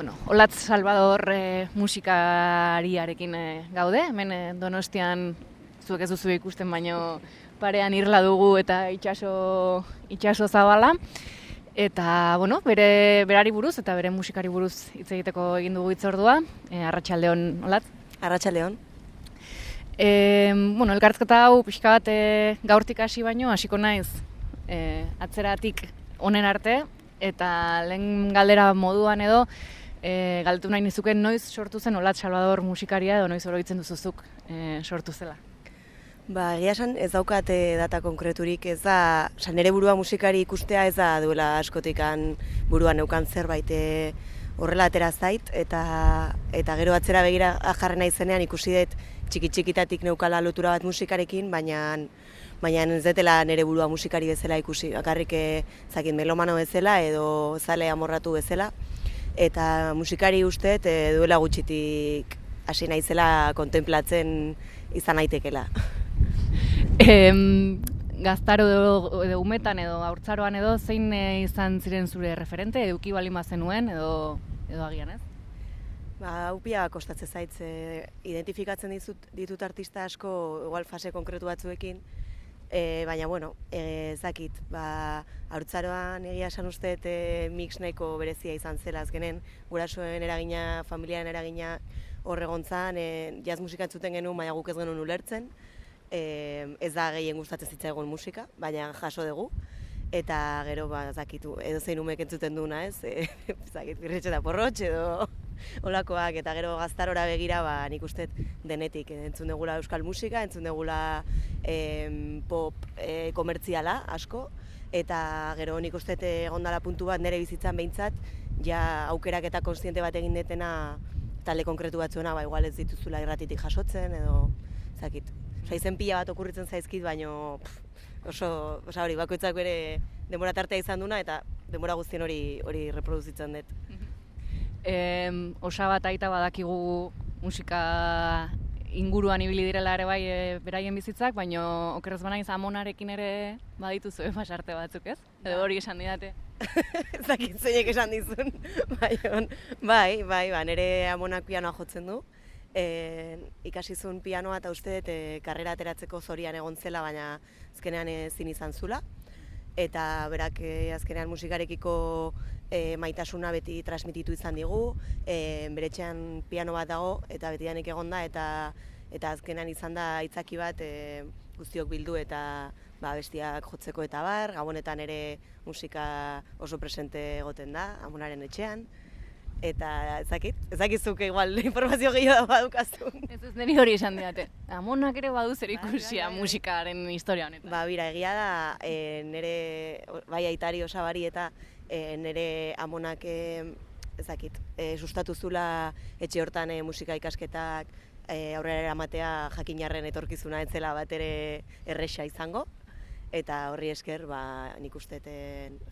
bueno, Olatz Salvador e, musikariarekin e, gaude, hemen e, donostian zuek ez duzu ikusten baino parean irla dugu eta itxaso, itxaso zabala. Eta, bueno, bere berari buruz eta bere musikari buruz hitz egiteko egin dugu itzordua. E, Arratxaldeon, Olatz? Arratxaldeon. E, bueno, elkartzketa hau pixka bat e, gaurtik hasi baino, hasiko naiz e, atzeratik onen arte, eta lehen galdera moduan edo, e, galtu nahi nizuken noiz sortu zen Olat Salvador musikaria edo noiz oroitzen duzuzuk e, sortu zela. Ba, egia esan ez daukate data konkreturik, ez da, san ere burua musikari ikustea ez da duela askotikan buruan neukan zerbait e, horrela atera zait, eta, eta gero atzera begira jarren izenean ikusi dut txiki txikitatik neukala lotura bat musikarekin, baina baina ez detela nere burua musikari bezala ikusi, bakarrik zakin melomano bezala edo zale amorratu bezala, eta musikari uste e, duela gutxitik hasi naizela kontemplatzen izan naitekela. Em, gaztaro edo, edo umetan edo aurtzaroan edo zein eh, izan ziren zure referente eduki bali zenuen edo edo agian ez? Ba, upia kostatzen zaitze identifikatzen ditut, ditut artista asko igual fase konkretu batzuekin e, baina bueno, e, zakit, ba, aurtzaroan egia esan uste e, mix nahiko berezia izan zela azkenen, gurasoen eragina, familiaren eragina horregontzan, e, jazz musika entzuten genuen, baina guk ez genuen ulertzen, e, ez da gehien gustatzen zitzaigun musika, baina jaso dugu. Eta gero, ba, zakitu, edo zein umek entzuten duna, ez? E, zakit, birretxe da porrotxe edo olakoak, eta gero gaztarora begira, ba, nik uste denetik. Entzun dugula euskal musika, entzun dugula e, pop e, komertziala asko, eta gero nik uste egondala puntu bat nire bizitzan behintzat, ja aukerak eta konstiente bat egin detena talde konkretu batzuena, ba, igual ez dituzula irratitik jasotzen, edo, zakit, Osa, izen pila bat okurritzen zaizkit, baino oso, osa hori, bakoitzak bere denbora tartea izan duna eta denbora guztien hori hori reproduzitzen dut. E, osa bat aita badakigu musika inguruan ibili direla ere bai e, beraien bizitzak, baino okerrez banain amonarekin ere baditu zuen basarte batzuk, ez? Edo hori esan didate. Zeinek esan dizun. bai, bai, bai, ba, nire amonak pianoa jotzen du e, ikasi zuen pianoa eta uste dut e, karrera ateratzeko zorian egon zela, baina azkenean ezin izan zula. Eta berak e, azkenean musikarekiko e, maitasuna beti transmititu izan digu, e, beretxean piano bat dago eta beti danik egon da, eta, eta azkenean izan da itzaki bat e, guztiok bildu eta ba, bestiak jotzeko eta bar, gabonetan ere musika oso presente egoten da, amonaren etxean eta ezakit, ezakizuke igual informazio gehiago badukazu. Ez ez niri hori esan diate. Amonak ere badu zer ikusia bai, bai, bai. musikaren historia honetan. Ba, bira, egia da, e, nire, bai aitari osabari eta e, nire amonak e, ezakit, e, sustatu zula etxe hortan e, musika ikasketak e, aurrera eramatea jakinarren etorkizuna entzela bat ere erresa izango. Eta horri esker, ba, nik uste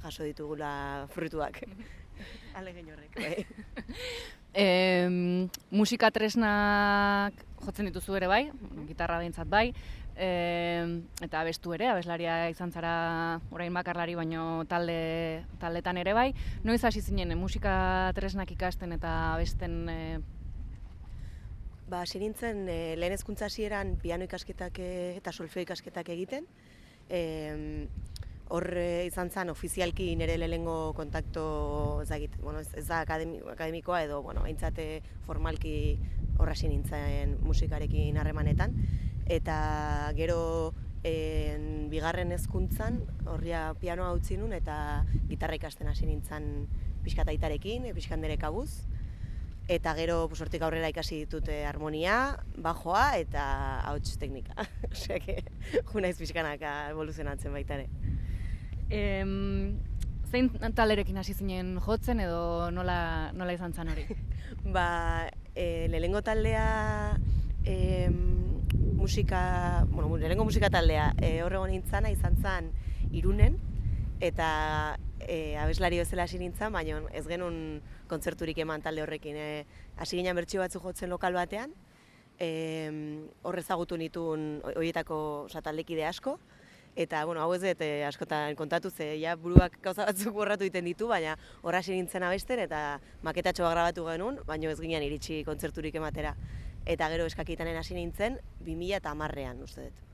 jaso ditugula fruituak. Ale horrek. Bai. e, musika tresnak jotzen dituzu ere bai, gitarra behintzat bai, e, eta abestu ere, abeslaria izan zara orain bakarlari baino talde, taldetan ere bai. Noiz hasi zinen, musika tresnak ikasten eta abesten... E... Ba, hasi e, lehen ezkuntza hasieran piano ikasketak eta solfeo ikasketak egiten. E, hor izan zen ofizialki nire lehengo kontakto ezagit, bueno, ez, da akademikoa edo bueno, aintzate formalki horra nintzen musikarekin harremanetan eta gero en, bigarren hezkuntzan horria pianoa utzi nun eta gitarra ikasten hasi nintzen pixkataitarekin, pixkandere kabuz eta gero pues, hortik aurrera ikasi ditute harmonia, bajoa eta hauts teknika. Osea, que junaiz pixkanaka evoluzionatzen baita ere. Em, zein talerekin hasi zinen jotzen edo nola, nola izan zen hori? ba, e, lehengo taldea e, musika, bueno, lehengo musika taldea e, horrego nintzana izan zen irunen eta e, abeslari bezala hasi nintzen, baina ez genuen kontzerturik eman talde horrekin. E, hasi ginen bertxio batzu jotzen lokal batean, e, horrezagutu nituen horietako taldekide asko, Eta, bueno, hau ez dut eh, askotan kontatu ze, ja, buruak gauza batzuk borratu egiten ditu, baina horra nintzen abesten eta maketatxo bat grabatu genuen, baina ez ginen iritsi kontzerturik ematera. Eta gero eskakitanen hasi nintzen, 2000 eta amarrean, uste dut.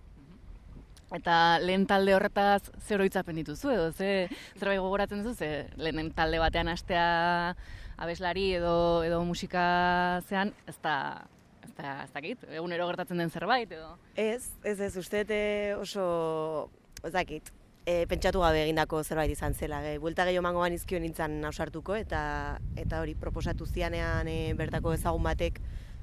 Eta lehen talde horretaz zer oroitzapen dituzu edo ze zerbait gogoratzen duzu ze lehen talde batean hastea abeslari edo edo musika zean ez da ez da ez dakit egunero gertatzen den zerbait edo Ez, ez ez uste oso ez dakit. E, pentsatu gabe egindako zerbait izan zela. E, buelta gehiago mango banizkio nintzen ausartuko eta eta hori proposatu zianean e, bertako ezagun batek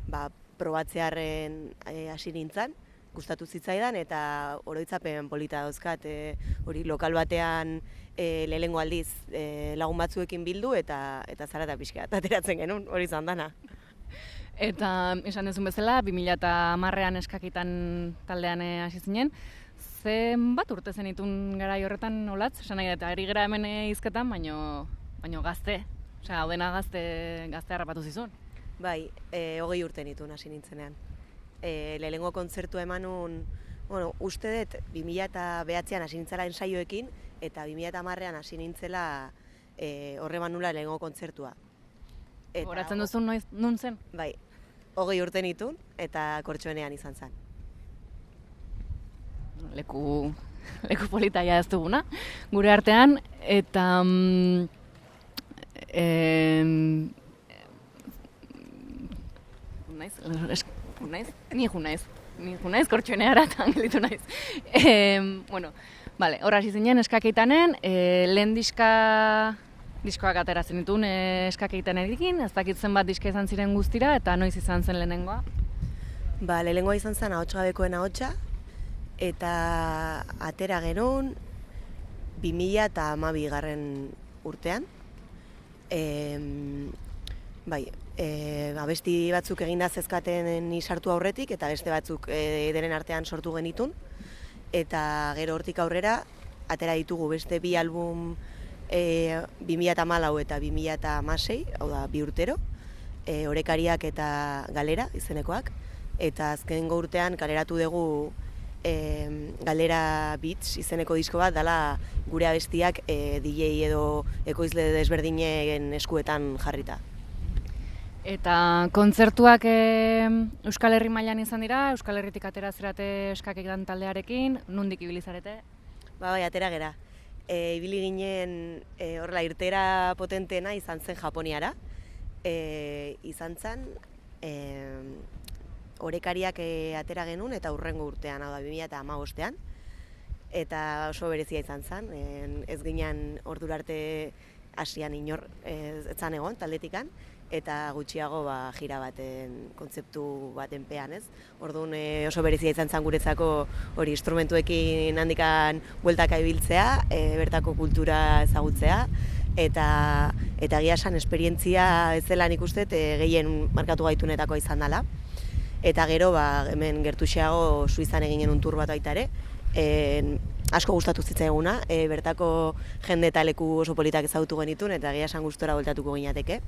ba, probatzearen e, hasi nintzen gustatu zitzaidan eta oroitzapen polita dauzkat e, hori lokal batean e, lehengo aldiz e, lagun batzuekin bildu eta eta zara eta pixka ateratzen genuen hori izan dana. Eta esan dezun bezala, 2010ean eskakitan taldean eh, hasi zinen, zenbat urte zenitun gara horretan olatz? Esan nahi eta ari gara hemen eh, hizketan, baino, baino gazte. Osea, hau dena gazte, gazte harrapatu zizun. Bai, e, hogei urte nituen hasi nintzenean. E, lehengo kontzertu emanun, bueno, uste dut 2000 eta behatzean hasi nintzela ensaioekin, eta 2000 eta marrean hasi nintzela e, horre manula lehengo kontzertua. Eta, Horatzen duzun noiz, nun zen? Bai, hogei urte nitun eta kortxoenean izan zen. Leku, leku politaia ez duguna, gure artean, eta... Mm, em, naiz, naiz, ni ju naiz, ni ju naiz, kortxoeneara eta angelitu naiz. Em, bueno, vale, horra hasi zinen eskakeitanen, e, lehen diska diskoak atera zenitun e, eskakeiten edikin, ez dakit zenbat diska izan ziren guztira, eta noiz izan zen lehenengoa? Ba, lehenengoa izan zen ahots gabekoen ahotsa, eta atera genuen 2000 eta amabi garren urtean. E, bai, e, abesti batzuk eginda zezkaten ni sartu aurretik, eta beste batzuk e, denen artean sortu genitun. Eta gero hortik aurrera, atera ditugu beste bi album e, 2008 eta 2006, hau da, bi urtero, e, orekariak eta galera izenekoak, eta azken urtean kaleratu dugu e, galera beats izeneko disko bat, dala gure abestiak e, DJ edo ekoizle desberdinen eskuetan jarrita. Eta kontzertuak e, Euskal Herri mailan izan dira, Euskal Herritik atera zerate eskaketan taldearekin, nundik ibilizarete? Ba, bai, atera gera e, ibili ginen e, horrela irtera potentena izan zen Japoniara. E, izan zen e, orekariak e, atera genuen eta urrengo urtean, hau da, 2000 eta oso berezia izan zen, e, ez ginen ordurarte hasian inor ez, ez egon taldetikan eta gutxiago ba, jira baten kontzeptu baten pean, ez? Orduan e, oso berezia izan zen guretzako hori instrumentuekin handikan bueltaka ibiltzea, e, bertako kultura ezagutzea, eta eta egia esan esperientzia ez dela nik uste e, gehien markatu gaitunetako izan dela. Eta gero, ba, hemen gertuxeago Suizan eginen un tur bat baita ere, e, asko gustatu zitzaiguna, e, bertako jende eta leku oso politak ezagutu genitun, eta egia esan gustora voltatuko gineateke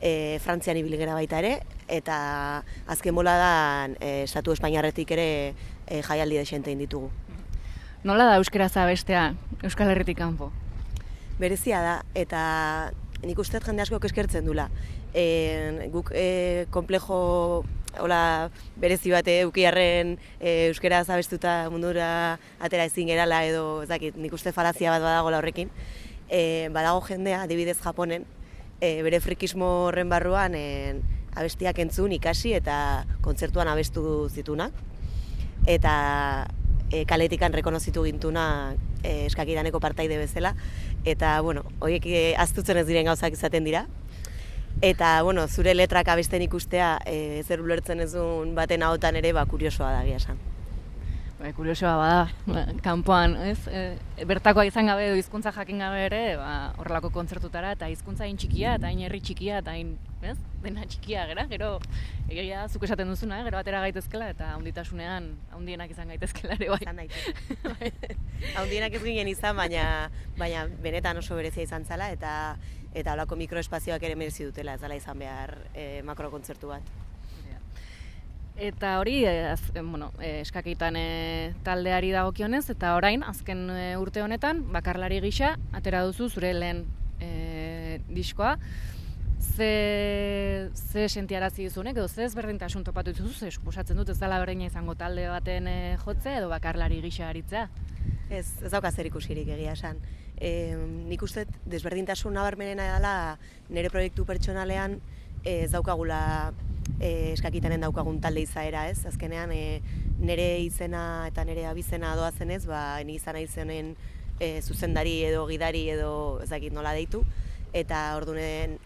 e, Frantzian ibili baita ere, eta azken bola da e, Estatu Espainiarretik ere e, jaialdi desente ditugu. Nola da euskera zabestea Euskal Herritik kanpo? Berezia da, eta nik uste jende asko eskertzen dula. E, guk e, komplejo hola, berezi bate eukiarren e, euskera zabestuta mundura atera ezin gerala edo ez nik uste falazia bat badago horrekin. E, badago jendea, adibidez Japonen, e, bere frikismo horren barruan e, abestiak entzun ikasi eta kontzertuan abestu zitunak. Eta e, kaletikan rekonozitu gintuna e, eskakidaneko partaide bezala. Eta, bueno, horiek e, aztutzen ez diren gauzak izaten dira. Eta, bueno, zure letrak abesten ikustea e, zer ulertzen ezun baten ahotan ere, ba, kuriosoa da esan. Bai, kuriosoa bada, ba, kanpoan, ez? E, bertakoa izan gabe edo hizkuntza jakin gabe ere, ba, horrelako kontzertutara eta hizkuntza hain txikia eta hain herri txikia eta hain, ez? Dena txikia gera, gero egia zuk esaten duzuna, eh? gero atera gaitezkela eta handitasunean handienak izan gaitezkela ere bai. Izan bai. handienak ez ginen izan, baina baina benetan oso berezia izan zala eta eta holako mikroespazioak ere merezi dutela, ez dela izan behar e, makrokontzertu bat. Eta hori, e, az, e, bueno, e, eskakitan e, taldeari dagokionez eta orain, azken e, urte honetan, bakarlari gisa, atera duzu zure lehen e, diskoa. Ze, ze sentiarazi duzunek, edo ze ezberdintasun topatu dituzu, ze suposatzen dut ez dela berdina izango talde baten e, jotze edo bakarlari gisa aritzea? Ez, ez dauka zer ikusirik egia esan. E, nik uste desberdintasun nabarmenena dela nire proiektu pertsonalean ez daukagula e, eskakitanen daukagun talde izaera, ez? Azkenean, e, nire izena eta nire abizena doa zenez, ba, ni izan izenen e, zuzendari edo gidari edo ez dakit nola deitu, eta ordunen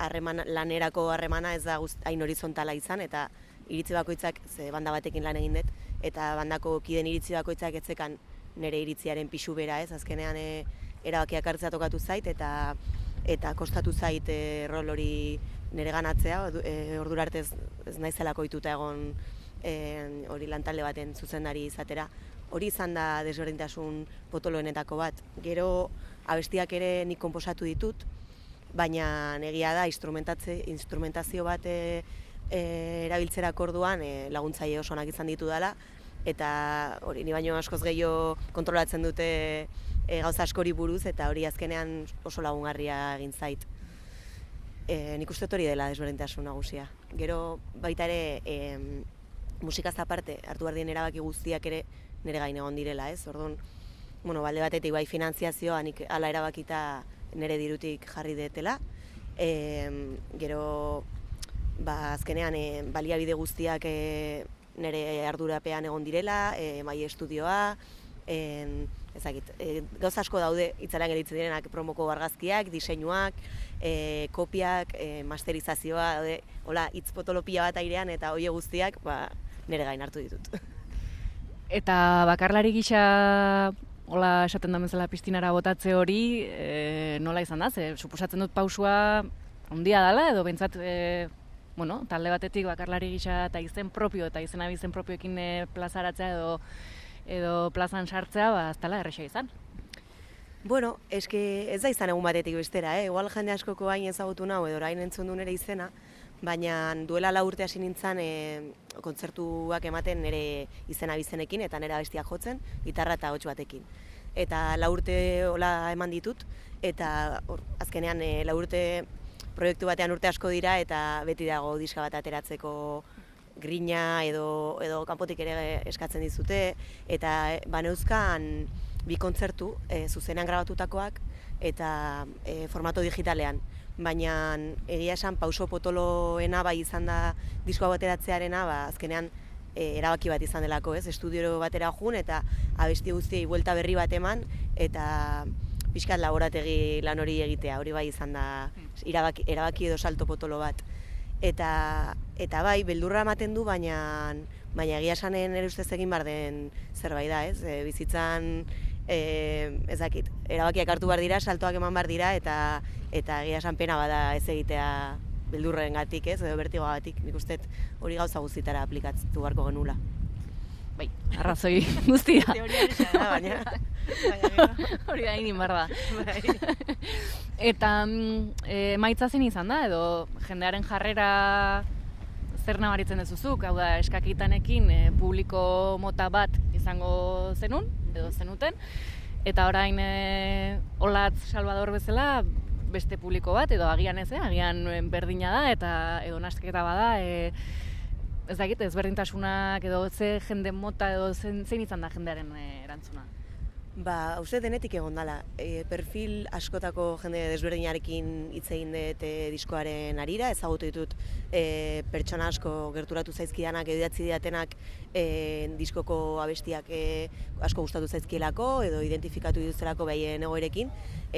harreman lanerako harremana ez da hain horizontala izan, eta iritzi bakoitzak, ze banda batekin lan egin dut, eta bandako kiden iritzi bakoitzak etzekan nire iritziaren pixu bera, ez? Azkenean, e, erabakiak hartzea tokatu zait, eta eta kostatu zait e, rol hori nire ganatzea, e, ordura arte ez, ez naizelako ituta egon e, hori lantalde baten zuzendari izatera. Hori izan da desberdintasun potoloenetako bat. Gero abestiak ere nik konposatu ditut, baina egia da instrumentatze, instrumentazio bat e, e, erabiltzerak orduan e, laguntzaile oso onak izan ditu dela, eta hori ni baino askoz gehiago kontrolatzen dute e, gauza askori buruz, eta hori azkenean oso lagungarria egin zait e, nik uste hori dela desberdintasun nagusia. Gero baita ere e, musikaz aparte hartu behar erabaki guztiak ere nire gain egon direla, ez? Orduan, bueno, balde batetik bai finanziazioa nik ala erabakita nire dirutik jarri detela. E, gero ba, azkenean e, baliabide guztiak e, nire ardurapean egon direla, e, mai estudioa, en, ezagit, e, gauz asko daude itzaran geritzen direnak promoko argazkiak, diseinuak, e, kopiak, e, masterizazioa, daude, hola, hitz potolopia bat airean eta hoie guztiak, ba, nire gain hartu ditut. Eta bakarlari gisa hola esaten da bezala piztinara botatze hori, e, nola izan da? Ze suposatzen dut pausua ondia dela edo bentsat e, bueno, talde batetik bakarlari gisa eta izen propio eta izen abizen propioekin e, plazaratzea edo edo plazan sartzea, ba, ez dela erresa izan. Bueno, eske ez da izan egun batetik bestera, eh? igual jende askoko hain ezagutu nahu edo orain entzun du nire izena, baina duela la urte hasi nintzen e, kontzertuak ematen nire izena bizenekin eta nire abestiak jotzen, gitarra eta hotx batekin. Eta la urte hola eman ditut, eta or, azkenean e, la urte proiektu batean urte asko dira eta beti dago diska bat ateratzeko grina edo, edo kanpotik ere eskatzen dizute, eta e, baneuzkan bi kontzertu e, zuzenean grabatutakoak eta e, formato digitalean. Baina egia esan pauso potoloena bai izan da diskoa bateratzearena, ba, azkenean e, erabaki bat izan delako, ez? Estudio batera jun eta abesti guztiei buelta berri bat eman eta pixkat laborategi lan hori egitea, hori bai izan da erabaki, erabaki edo salto potolo bat eta eta bai beldurra ematen du baina baina egia sanen ere ustez egin bar den zerbait da, ez? E, bizitzan e, ez dakit, erabakiak hartu bar dira, saltoak eman bar dira eta eta egia san pena bada ez egitea beldurrengatik, ez? Edo bertigoagatik. Nik uste hori gauza guztitara aplikatu beharko genula. Bai, arrazoi guztia. Teoria da, baina. Hori da, inin barra. Bai. Eta e, maitza zen izan da, edo jendearen jarrera zer nabaritzen dezuzuk, hau da, eskakitanekin e, publiko mota bat izango zenun, edo zenuten, eta orain e, olatz Salvador bezala, beste publiko bat, edo agian ez, eh? agian berdina da, eta edo nasteketa bada, e, ez dakit, ez berdintasunak, edo ze jende mota, edo zein izan da jendearen erantzuna. Ba, uste denetik egon dala. E, perfil askotako jende desberdinarekin hitz egin dut e, diskoaren arira, ezagutu ditut e, pertsona asko gerturatu zaizkidanak edo idatzi diatenak e, diskoko abestiak e, asko gustatu zaizkielako edo identifikatu dituztelako behien egoerekin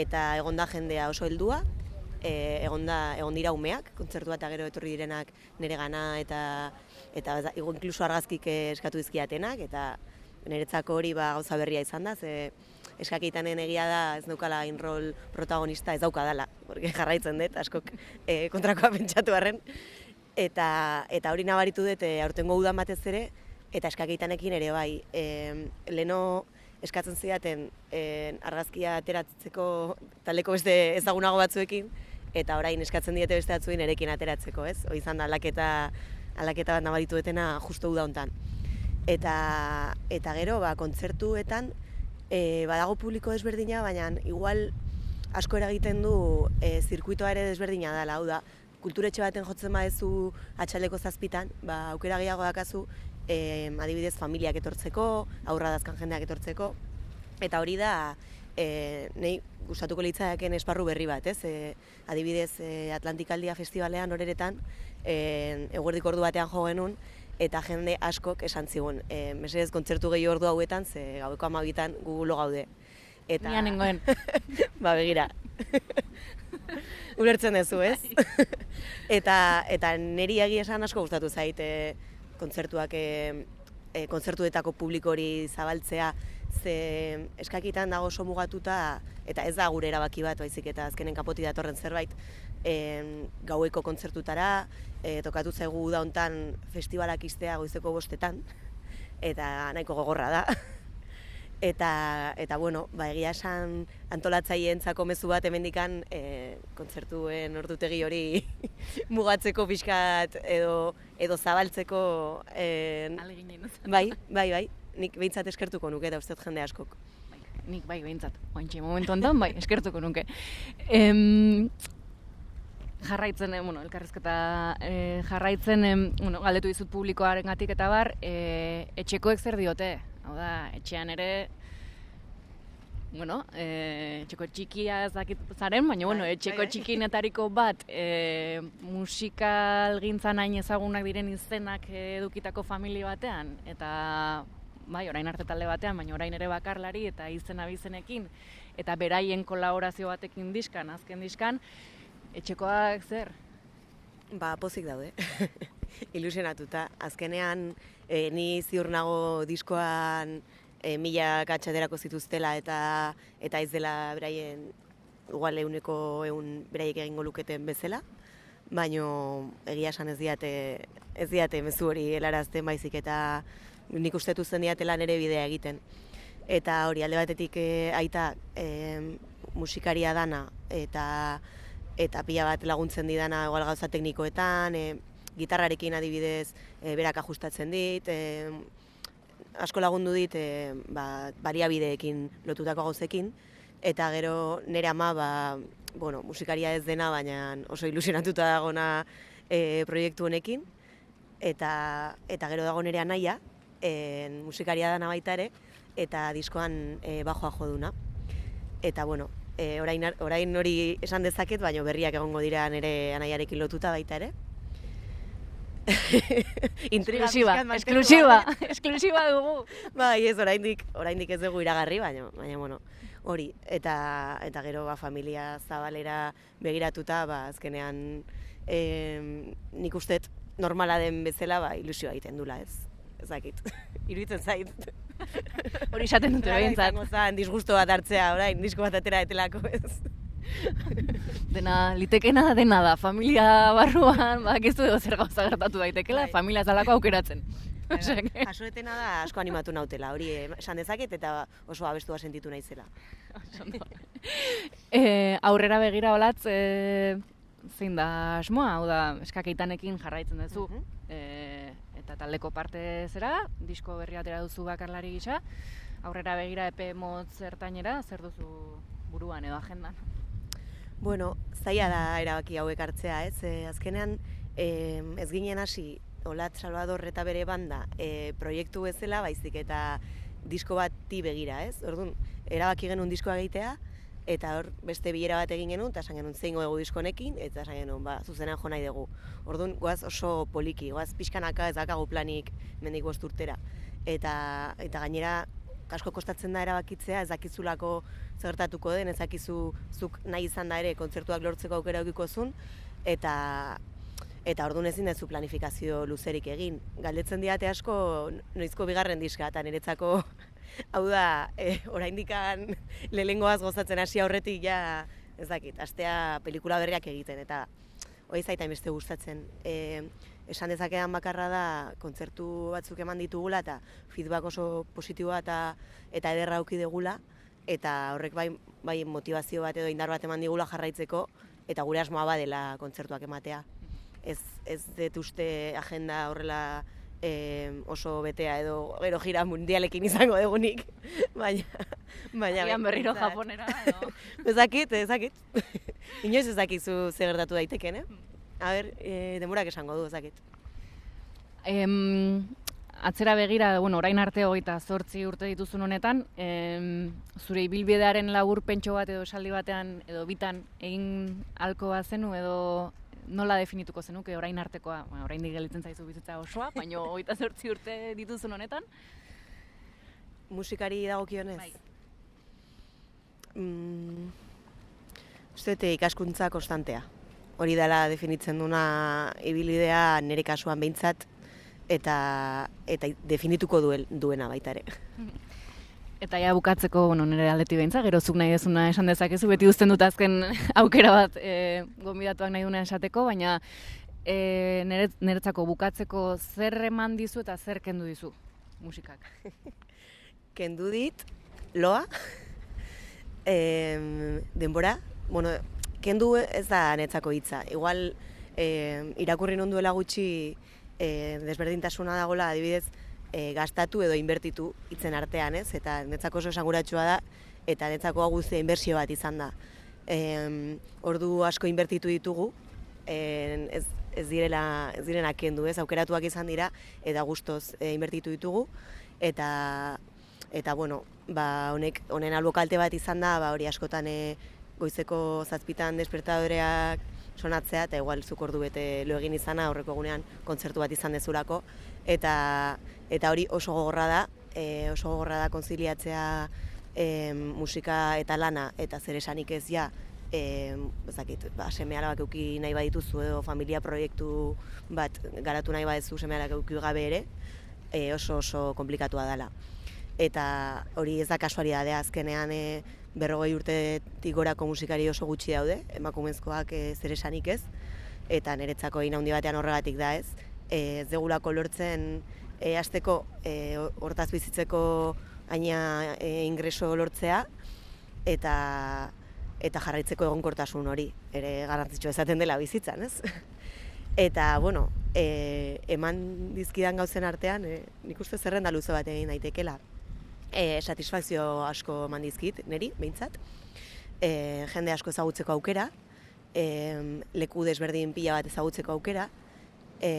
eta egon da jendea oso heldua, e, egon, da, egon dira umeak, kontzertu eta gero etorri direnak nire gana eta eta inkluso argazkik eskatu dizkiatenak eta niretzako hori ba gauza berria izan da, ze eskakitanen egia da ez daukala in rol protagonista ez dauka dela, porque jarraitzen dut askok e, kontrakoa pentsatu harren eta eta hori nabaritu dut e, aurtengo udan batez ere eta eskakitanekin ere bai. E, leno eskatzen zidaten e, argazkia ateratzeko taleko beste ezagunago batzuekin eta orain eskatzen diete beste batzuekin erekin ateratzeko, ez? Hoi izan da laketa alaketa bat nabaritu etena justo uda hontan. Eta, eta gero, ba, kontzertuetan, e, badago publiko desberdina, baina igual asko eragiten du e, zirkuitoa ere desberdina dela, hau da, kulturetxe baten jotzen badezu atxaleko zazpitan, ba, aukera gehiago dakazu, e, adibidez familiak etortzeko, aurra dazkan jendeak etortzeko, eta hori da, e, nahi gustatuko litzaiken esparru berri bat, ez? E, adibidez, e, Atlantikaldia festivalean horeretan, e, eguerdik ordu batean jo genuen, eta jende askok esan zigun, e, mesedez kontzertu gehi ordu hauetan, ze gaueko amabitan gugulo gaude. Eta... Nian nengoen. ba, begira. Ulertzen duzu, ez? Bai. eta, eta niri egia esan asko gustatu zaite kontzertuak e, e, kontzertuetako publikori zabaltzea, ze eskakitan dago oso mugatuta, eta ez da gure erabaki bat, baizik eta azkenen kapoti datorren zerbait, e, gaueko kontzertutara, e, tokatu zaigu da hontan festivalak iztea goizeko bostetan, eta nahiko gogorra da eta eta bueno, ba egia esan antolatzaileentzako mezu bat hemendikan e, kontzertuen ordutegi hori mugatzeko pixkat edo edo zabaltzeko e, bai, bai, bai. Nik behintzat eskertuko nuke da ustez jende askok. Bai, nik bai behintzat. Ointxe momentu ondan bai eskertuko nuke. Em, jarraitzen, eh, bueno, elkarrezketa eh, jarraitzen, em, bueno, galdetu dizut publikoarengatik eta bar, eh, etxekoek zer diote? Hau da, etxean ere, bueno, e, etxeko txikia ez dakit zaren, baina, bueno, bai, etxeko bai, bai. txikinetariko bat e, musikal gintzan hain ezagunak diren izenak edukitako familia batean, eta bai, orain arte talde batean, baina orain ere bakarlari eta izena bizenekin, eta beraien kolaborazio batekin diskan, azken diskan, etxekoak zer? Ba, pozik daude. Ilusionatuta. Azkenean, e, ni ziur nago diskoan e, mila katxaderako zituztela eta eta ez dela beraien igual euneko eun beraiek egingo luketen bezala. Baino egia esan ez diate, ez diate mezu hori helarazten baizik eta nik ustetu zen diatela nere bidea egiten. Eta hori alde batetik e, aita e, musikaria dana eta eta pila bat laguntzen didana igual gauza teknikoetan, e, gitarrarekin adibidez e, berak ajustatzen dit, e, asko lagundu dit e, ba, bariabideekin lotutako gauzekin, eta gero nire ama ba, bueno, musikaria ez dena, baina oso ilusionatuta dagona e, proiektu honekin, eta, eta gero dago nire anaia, e, musikaria dana baita ere, eta diskoan e, bajoa joduna. Eta bueno, e, orain, orain hori esan dezaket, baina berriak egongo dira nire anaiarekin lotuta baita ere. Intriga esklusiba, esklusiba dugu. Bai, ez oraindik, oraindik ez dugu iragarri, baina baina bueno, hori eta eta gero ba familia zabalera begiratuta, ba azkenean eh nik ustet normala den bezala ba ilusioa egiten dula, ez. Ezakit. Iruitzen zait. Hori esaten dute behintzat. Zan, disgusto bat hartzea, orain, disko bat atera etelako, ez. dena, litekena dena da, familia barruan, bak ez du zer gauza gertatu daitekela, bai. familia zalako aukeratzen. Jasoetena da asko animatu nautela, hori eh, esan dezaket eta oso abestua sentitu naizela. e, aurrera begira olatz, e, zein da asmoa, hau da, eskakeitanekin jarraitzen duzu, uh eta taldeko parte zera, disko berri atera duzu bakarlari gisa, aurrera begira epe motz zertainera, zer duzu buruan edo agendan? Bueno, zaila da erabaki hauek hartzea, ez? E, azkenean, e, ez ginen hasi Olat Salvador eta bere banda e, proiektu bezala, baizik eta disko bat begira, ez? Orduan, erabaki genuen diskoa egitea, eta hor beste bilera bat egin genuen, eta esan genuen zeingo dugu diskonekin, eta esan genuen, ba, zuzenan jo nahi dugu. Orduan, goaz oso poliki, goaz pixkanaka ez dakagu planik mendik bost urtera. Eta, eta gainera, asko kostatzen da erabakitzea, ez dakizulako zertatuko den, ez dakizu zuk nahi izan da ere kontzertuak lortzeko aukera eukiko zun, eta eta orduan ezin dezu planifikazio luzerik egin. Galdetzen diate asko noizko bigarren diska, eta niretzako hau da, e, oraindikan lehengoaz gozatzen hasi aurretik ja, ez dakit, astea pelikula berriak egiten, eta hori zaita beste gustatzen. E, esan dezakean bakarra da kontzertu batzuk eman ditugula eta feedback oso positiboa eta eta ederra auki degula eta horrek bai, bai motivazio bat edo indar bat eman digula jarraitzeko eta gure asmoa badela kontzertuak ematea. ez, ez dut uste agenda horrela e, oso betea edo gero gira mundialekin izango degunik, baina... Baina Agian berriro japonera, edo... ezakit, ezakit. Inoiz ezakizu zer gertatu daiteken, eh? A ber, e, demorak esango du, ezakit. Em, atzera begira, bueno, orain arte hogeita zortzi urte dituzun honetan, em, zure ibilbidearen labur pentso bat edo esaldi batean edo bitan egin alko bat zenu edo nola definituko zenuke orain artekoa, bueno, orain digelitzen zaizu bizitza osoa, baina hogeita zortzi urte dituzun honetan? Musikari dagokionez? Bai. Mm, Uste ikaskuntza konstantea. Hori dela definitzen duna ibilidea nire kasuan behintzat, eta eta definituko duel, duena baita ere. Eta ja bukatzeko, bueno, nire aldeti behintza, gero zuk nahi dezuna esan dezakezu, beti uzten dut azken aukera bat e, gombidatuak nahi duna esateko, baina e, nire, niretzako bukatzeko zer eman dizu eta zer kendu dizu musikak? kendu dit, loa, e, denbora, bueno, kendu ez da netzako hitza. Igual, e, irakurri non duela gutxi, e, desberdintasuna dagola adibidez e, gastatu edo inbertitu hitzen artean, ez? Eta netzako oso esanguratsua da eta netzako guztia inbertsio bat izan da. E, ordu asko inbertitu ditugu, e, ez, ez direla ez direna kendu, ez? Aukeratuak izan dira eta gustoz e, inbertitu ditugu eta eta bueno, ba honek honen albokalte bat izan da, ba hori askotan e, goizeko zazpitan despertadoreak sonatzea eta igual zuk ordu bete lo egin izana aurreko egunean kontzertu bat izan dezulako eta eta hori oso gogorra da, e, oso gogorra da konziliatzea e, musika eta lana eta zer esanik ez ja eh ezakit, ba seme eduki nahi badituzu edo familia proiektu bat garatu nahi baduzu seme alabak eduki gabe ere, e, oso oso komplikatua dela. Eta hori ez da kasualitatea azkenean e, berrogei urte tigorako musikari oso gutxi daude, emakumezkoak e, zer esanik ez, eta niretzako ina handi batean horregatik da ez, e, ez degulako lortzen e, azteko e, hortaz bizitzeko aina e, ingreso lortzea, eta eta jarraitzeko egonkortasun hori, ere garrantzitsua esaten dela bizitzan, ez? Eta, bueno, e, eman dizkidan gauzen artean, e, nik uste zerrenda luze bat egin daitekela e, satisfakzio asko mandizkit, niri, behintzat. E, jende asko ezagutzeko aukera, e, leku desberdin pila bat ezagutzeko aukera. E,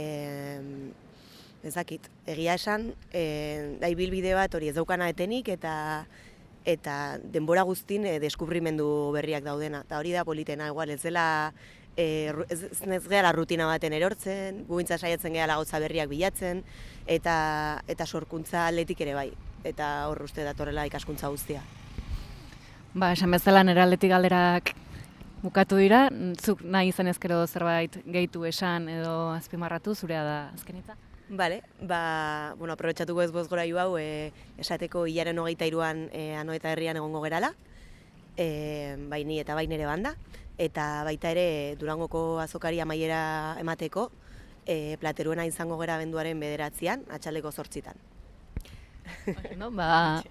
ezakit, egia esan, e, da ibilbide bat hori ez daukana etenik eta eta denbora guztin e, deskubrimendu berriak daudena. Eta hori da politena, igual ez dela e, ez, ez gehala rutina baten erortzen, gubintza saiatzen gehala gauza berriak bilatzen, eta, eta sorkuntza atletik ere bai eta hor uste datorrela ikaskuntza guztia. Ba, esan bezala nera atletik galderak bukatu dira, zuk nahi izan ezkero zerbait gehitu esan edo azpimarratu zurea da azkenitza? Bale, ba, bueno, aprobetsatuko ez boz gora hau, e, esateko hilaren hogeita iruan e, ano eta herrian egongo gerala, e, bai ni eta bai nire banda, eta baita ere Durangoko azokari amaiera emateko, e, plateruena izango gera benduaren bederatzean, atxaleko zortzitan. No, ba,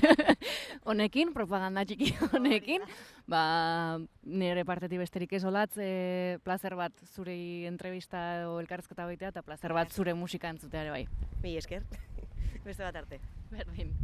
honekin, propaganda txiki honekin, ba, nire partetik besterik ez olatz, e, placer bat zure entrevista o elkarrezketa baitea, eta placer bat zure musika entzutea ere bai. Mi esker, beste bat arte. Berdin.